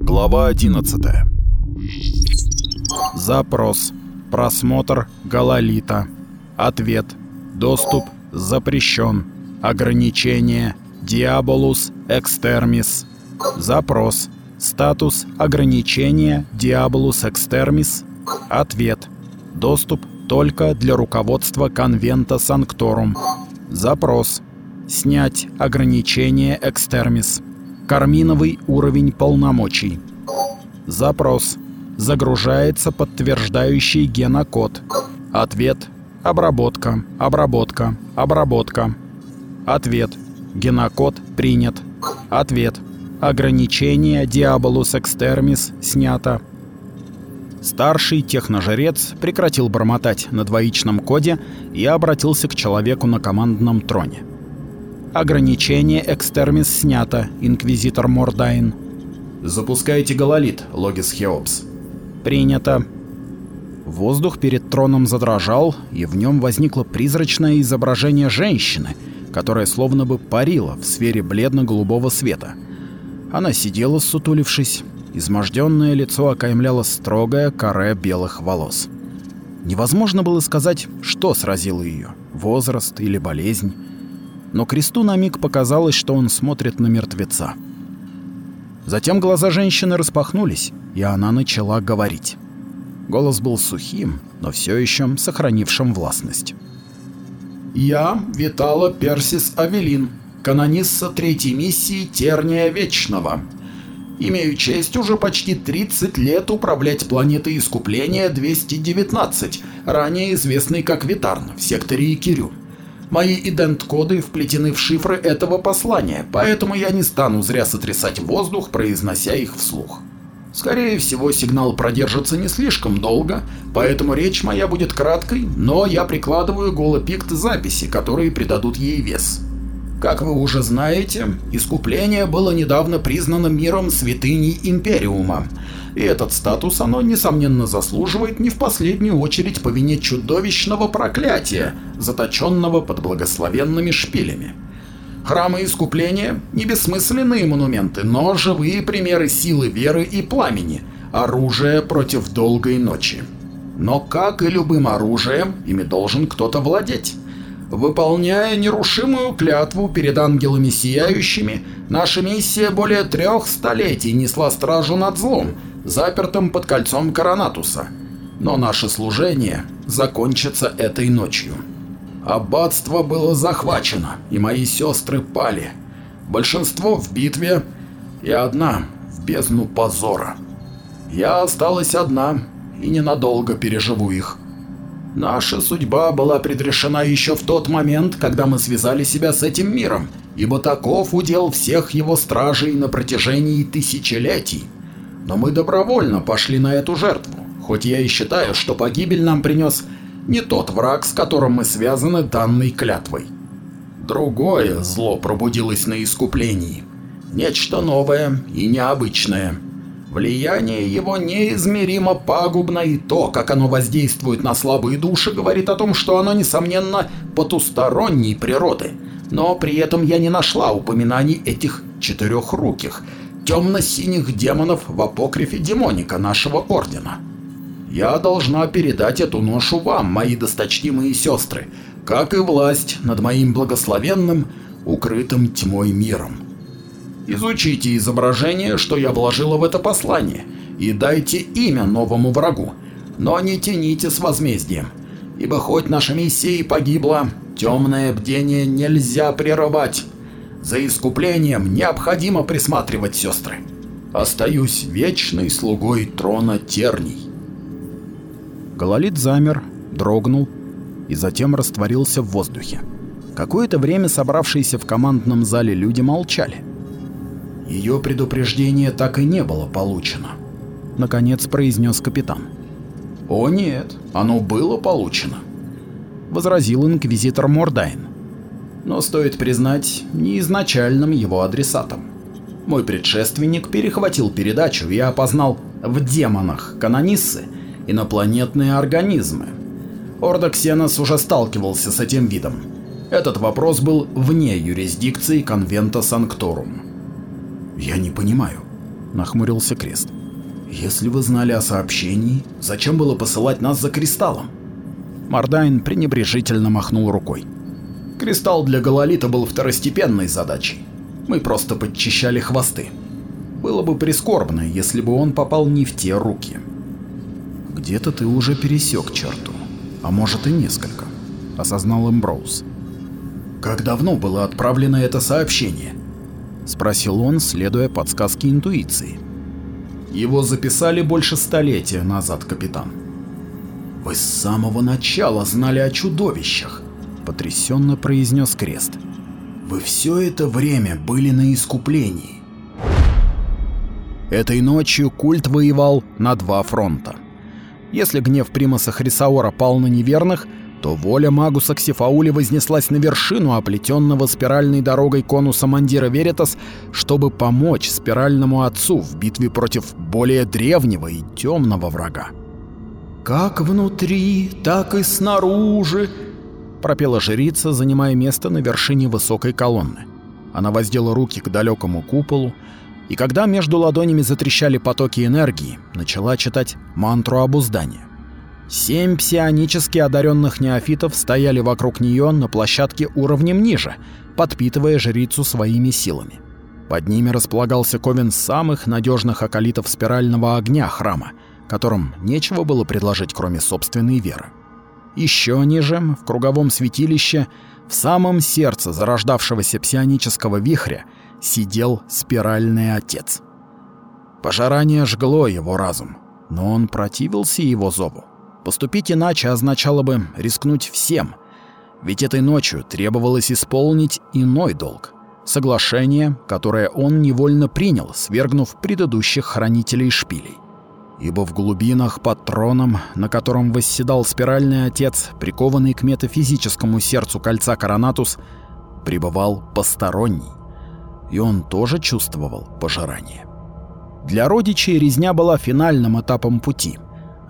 Глава 11 Запрос. Просмотр Галалита. Ответ. Доступ запрещен. Ограничение. Диаболус экстермис. Запрос. Статус ограничения Диаболус экстермис. Ответ. Доступ только для руководства конвента Санкторум. Запрос. Снять ограничение экстермис. Карминовый уровень полномочий. Запрос. Загружается подтверждающий генокод. Ответ. Обработка, обработка, обработка. Ответ. Генокод принят. Ответ. Ограничение Diabolus Extermis снято. Старший техножрец прекратил бормотать на двоичном коде и обратился к человеку на командном троне. Ограничение Экстермис снято, Инквизитор Мордайн. Запускайте гололит, Логис Хеопс. Принято. Воздух перед троном задрожал, и в нем возникло призрачное изображение женщины, которая словно бы парила в сфере бледно-голубого света. Она сидела, сутулившись, изможденное лицо окаймляло строгое каре белых волос. Невозможно было сказать, что сразило ее — возраст или болезнь но Кресту на миг показалось, что он смотрит на мертвеца. Затем глаза женщины распахнулись, и она начала говорить. Голос был сухим, но все еще сохранившим властность. «Я Витала Персис Авелин, канонисса третьей миссии Терния Вечного. Имею честь уже почти 30 лет управлять планетой Искупления 219, ранее известной как Витарн, в секторе Икирю. Мои идент-коды вплетены в шифры этого послания, поэтому я не стану зря сотрясать воздух, произнося их вслух. Скорее всего, сигнал продержится не слишком долго, поэтому речь моя будет краткой, но я прикладываю голопикт записи, которые придадут ей вес. Как вы уже знаете, искупление было недавно признано миром святыней Империума, и этот статус оно, несомненно, заслуживает не в последнюю очередь по вине чудовищного проклятия, заточенного под благословенными шпилями. Храмы искупления – не бессмысленные монументы, но живые примеры силы веры и пламени, оружие против долгой ночи. Но как и любым оружием, ими должен кто-то владеть. Выполняя нерушимую клятву перед ангелами сияющими, наша миссия более трех столетий несла стражу над злом, запертым под кольцом Коронатуса. Но наше служение закончится этой ночью. Аббатство было захвачено, и мои сестры пали. Большинство в битве, и одна в бездну позора. Я осталась одна, и ненадолго переживу их. Наша судьба была предрешена еще в тот момент, когда мы связали себя с этим миром, ибо таков удел всех его стражей на протяжении тысячелетий. Но мы добровольно пошли на эту жертву, хоть я и считаю, что погибель нам принес не тот враг, с которым мы связаны данной клятвой. Другое зло пробудилось на искуплении. Нечто новое и необычное. Влияние его неизмеримо пагубно, и то, как оно воздействует на слабые души, говорит о том, что оно, несомненно, потусторонней природы. Но при этом я не нашла упоминаний этих четырехруких, темно-синих демонов в апокрифе демоника нашего ордена. Я должна передать эту ношу вам, мои досточтимые сестры, как и власть над моим благословенным, укрытым тьмой миром. Изучите изображение, что я вложила в это послание, и дайте имя новому врагу, но не тяните с возмездием, ибо хоть наша миссия и погибла, темное бдение нельзя прерывать. За искуплением необходимо присматривать сестры. Остаюсь вечной слугой трона терний. Гололит замер, дрогнул и затем растворился в воздухе. Какое-то время собравшиеся в командном зале люди молчали. Ее предупреждение так и не было получено, наконец произнес капитан. О нет, оно было получено, возразил инквизитор Мордайн но стоит признать, не изначальным его адресатом. Мой предшественник перехватил передачу и опознал в демонах канониссы инопланетные организмы. Ордо Ксенос уже сталкивался с этим видом. Этот вопрос был вне юрисдикции конвента Санкторум. Я не понимаю, нахмурился Крест. Если вы знали о сообщении, зачем было посылать нас за кристаллом? Мордайн пренебрежительно махнул рукой. Кристалл для Гололита был второстепенной задачей. Мы просто подчищали хвосты. Было бы прискорбно, если бы он попал не в те руки. Где-то ты уже пересек черту, а может и несколько, осознал Эмброуз. Как давно было отправлено это сообщение? Спросил он, следуя подсказке интуиции. Его записали больше столетия назад, капитан. Вы с самого начала знали о чудовищах, потрясенно произнес Крест. Вы все это время были на искуплении. Этой ночью культ воевал на два фронта. Если гнев Примаса Хрисаора пал на неверных, то воля Магуса Ксифаули вознеслась на вершину оплетенного спиральной дорогой конуса Мандира Веритас, чтобы помочь спиральному отцу в битве против более древнего и темного врага. «Как внутри, так и снаружи», — пропела жрица, занимая место на вершине высокой колонны. Она воздела руки к далекому куполу, и когда между ладонями затрещали потоки энергии, начала читать мантру обуздания. Семь псионически одаренных неофитов стояли вокруг нее на площадке уровнем ниже, подпитывая жрицу своими силами. Под ними располагался ковен самых надежных околитов спирального огня храма, которым нечего было предложить, кроме собственной веры. Еще ниже, в круговом святилище, в самом сердце зарождавшегося псионического вихря, сидел спиральный отец. Пожарание жгло его разум, но он противился его зову. Поступить иначе означало бы рискнуть всем, ведь этой ночью требовалось исполнить иной долг — соглашение, которое он невольно принял, свергнув предыдущих хранителей шпилей. Ибо в глубинах под троном, на котором восседал спиральный отец, прикованный к метафизическому сердцу кольца Коронатус, пребывал посторонний, и он тоже чувствовал пожирание. Для родичей резня была финальным этапом пути —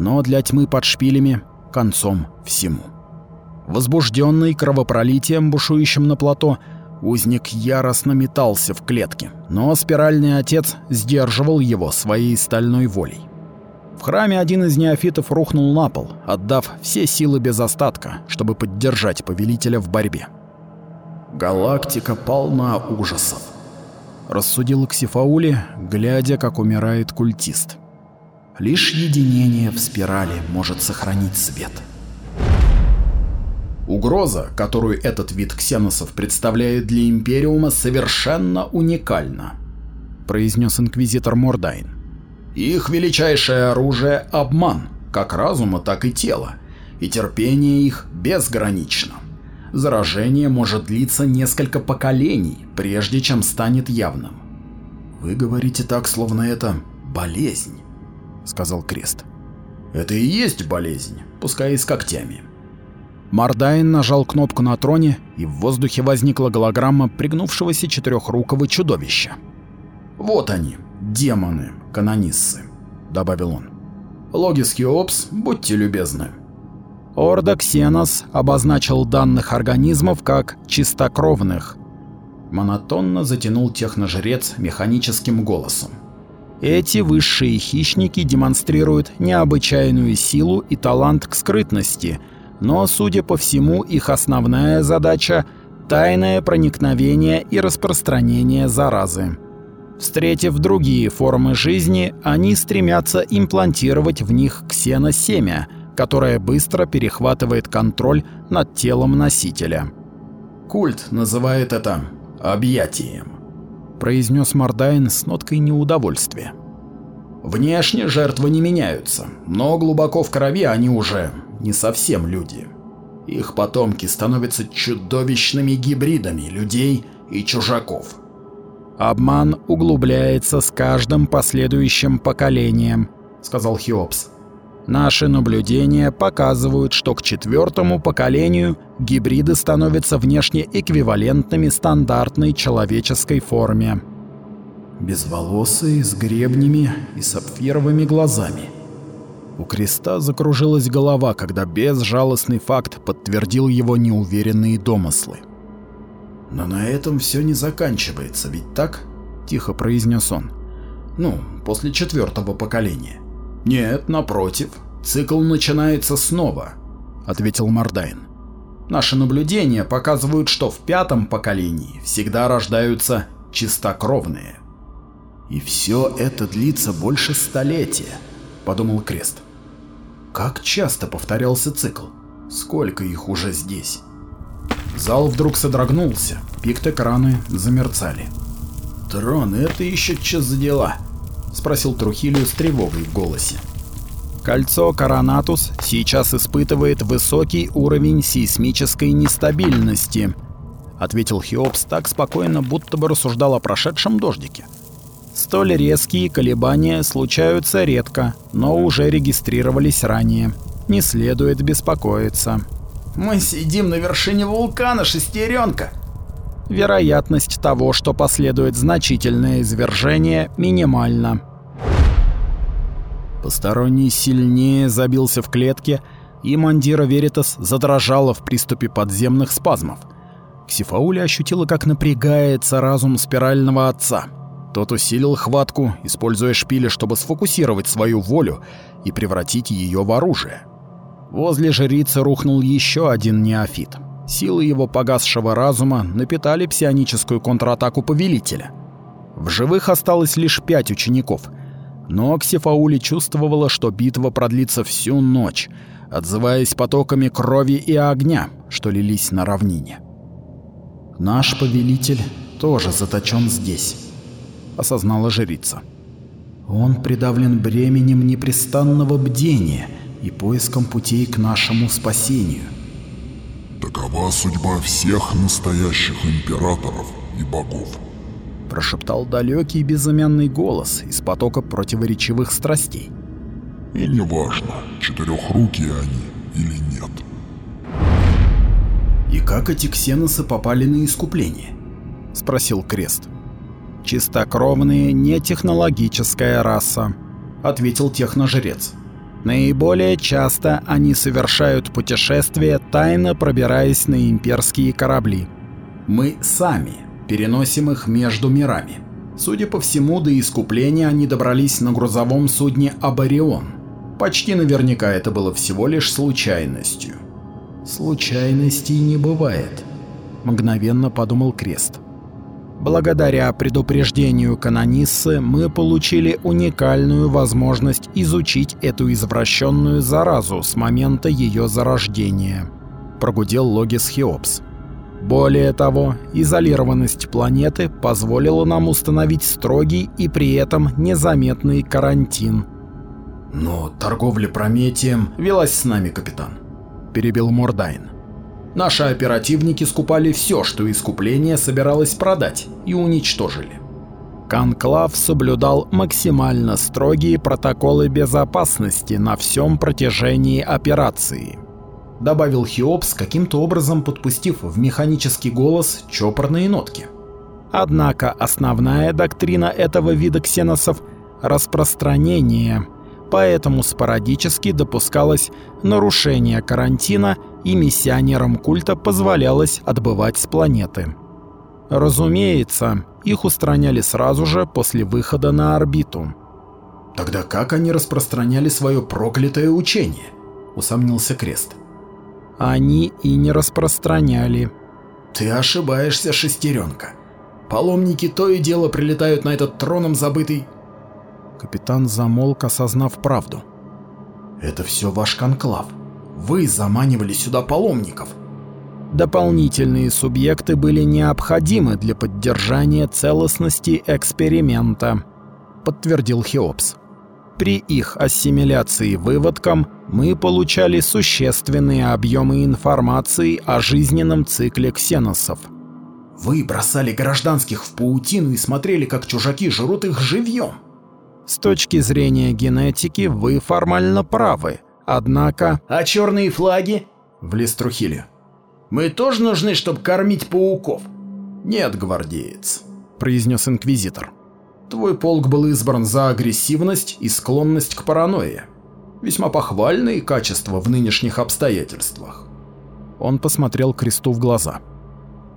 но для тьмы под шпилями — концом всему. Возбужденный кровопролитием, бушующим на плато, узник яростно метался в клетке, но спиральный отец сдерживал его своей стальной волей. В храме один из неофитов рухнул на пол, отдав все силы без остатка, чтобы поддержать повелителя в борьбе. «Галактика полна ужасов», — рассудил Ксифаули, глядя, как умирает культист. Лишь единение в спирали может сохранить свет. Угроза, которую этот вид ксеносов представляет для Империума, совершенно уникальна, произнес инквизитор Мордайн. Их величайшее оружие — обман, как разума, так и тела, и терпение их безгранично. Заражение может длиться несколько поколений, прежде чем станет явным. Вы говорите так, словно это болезнь. — сказал Крест. «Это и есть болезнь, пускай и с когтями». Мордайн нажал кнопку на троне, и в воздухе возникла голограмма пригнувшегося четырехрукого чудовища. «Вот они, демоны, канониссы», — добавил он. «Логис Хеопс, будьте любезны». Орда Ксенос обозначил данных организмов как чистокровных. Монотонно затянул техножрец механическим голосом. Эти высшие хищники демонстрируют необычайную силу и талант к скрытности, но, судя по всему, их основная задача — тайное проникновение и распространение заразы. Встретив другие формы жизни, они стремятся имплантировать в них ксеносемя, которое быстро перехватывает контроль над телом носителя. Культ называет это объятием произнес Мордайн с ноткой неудовольствия. Внешне жертвы не меняются, но глубоко в крови они уже не совсем люди. Их потомки становятся чудовищными гибридами людей и чужаков. Обман углубляется с каждым последующим поколением, сказал Хеопс. Наши наблюдения показывают, что к четвертому поколению гибриды становятся внешне эквивалентными стандартной человеческой форме. Безволосые, с гребнями и сапфировыми глазами. У Креста закружилась голова, когда безжалостный факт подтвердил его неуверенные домыслы. «Но на этом все не заканчивается, ведь так?» – тихо произнес он. Ну, после четвертого поколения. Нет, напротив, цикл начинается снова, ответил Мордайн. Наши наблюдения показывают, что в пятом поколении всегда рождаются чистокровные. И все это длится больше столетия, подумал Крест. Как часто повторялся цикл? Сколько их уже здесь? Зал вдруг содрогнулся, пикт-экраны замерцали. «Трон, это еще что за дела?» — спросил Трухилию с тревогой в голосе. Кольцо Коронатус сейчас испытывает высокий уровень сейсмической нестабильности, ответил Хеопс так спокойно, будто бы рассуждал о прошедшем дождике. Столь резкие колебания случаются редко, но уже регистрировались ранее. Не следует беспокоиться. Мы сидим на вершине вулкана, шестеренка. Вероятность того, что последует значительное извержение, минимальна. Посторонний сильнее забился в клетке, и Мандира Веритас задрожала в приступе подземных спазмов. Ксифауля ощутила, как напрягается разум спирального отца. Тот усилил хватку, используя шпили, чтобы сфокусировать свою волю и превратить ее в оружие. Возле жрицы рухнул еще один неофит. Силы его погасшего разума напитали псионическую контратаку повелителя. В живых осталось лишь пять учеников — но Ксифаули чувствовала, что битва продлится всю ночь, отзываясь потоками крови и огня, что лились на равнине. «Наш повелитель тоже заточен здесь», — осознала жрица. «Он придавлен бременем непрестанного бдения и поиском путей к нашему спасению». «Такова судьба всех настоящих императоров и богов», прошептал далекий безымянный голос из потока противоречивых страстей. И неважно, четырехрукие они или нет. «И как эти ксеносы попали на искупление?» — спросил Крест. «Чистокровные, не технологическая раса», — ответил техножрец. «Наиболее часто они совершают путешествия, тайно пробираясь на имперские корабли. Мы сами переносим их между мирами. Судя по всему, до искупления они добрались на грузовом судне Абарион. Почти наверняка это было всего лишь случайностью. Случайностей не бывает, мгновенно подумал Крест. Благодаря предупреждению канониссы мы получили уникальную возможность изучить эту извращенную заразу с момента ее зарождения. Прогудел Логис Хеопс. Более того, изолированность планеты позволила нам установить строгий и при этом незаметный карантин. «Но торговля Прометием велась с нами, капитан», — перебил Мордайн. «Наши оперативники скупали все, что искупление собиралось продать, и уничтожили». Конклав соблюдал максимально строгие протоколы безопасности на всем протяжении операции добавил Хеопс, каким-то образом подпустив в механический голос чопорные нотки. Однако основная доктрина этого вида ксеносов — распространение, поэтому спорадически допускалось нарушение карантина и миссионерам культа позволялось отбывать с планеты. Разумеется, их устраняли сразу же после выхода на орбиту. «Тогда как они распространяли свое проклятое учение?» — усомнился Крест они и не распространяли. Ты ошибаешься, шестеренка. Паломники то и дело прилетают на этот троном забытый... Капитан замолк, осознав правду. Это все ваш конклав. Вы заманивали сюда паломников. Дополнительные субъекты были необходимы для поддержания целостности эксперимента, подтвердил Хеопс. При их ассимиляции выводкам мы получали существенные объемы информации о жизненном цикле ксеносов. Вы бросали гражданских в паутину и смотрели, как чужаки жрут их живьем. С точки зрения генетики вы формально правы, однако... А черные флаги? Влез Трухили. Мы тоже нужны, чтобы кормить пауков? Нет, гвардеец, произнес инквизитор. Твой полк был избран за агрессивность и склонность к паранойе. Весьма похвальные качества в нынешних обстоятельствах. Он посмотрел Кресту в глаза.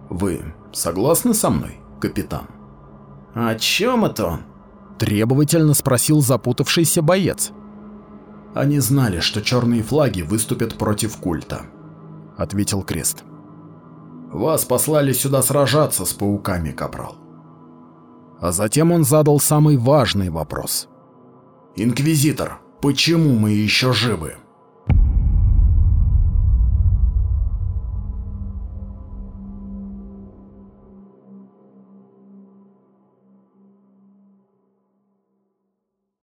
Вы согласны со мной, капитан? О чем это он? Требовательно спросил запутавшийся боец. Они знали, что черные флаги выступят против культа, ответил Крест. Вас послали сюда сражаться с пауками, капрал. А затем он задал самый важный вопрос. Инквизитор, почему мы еще живы?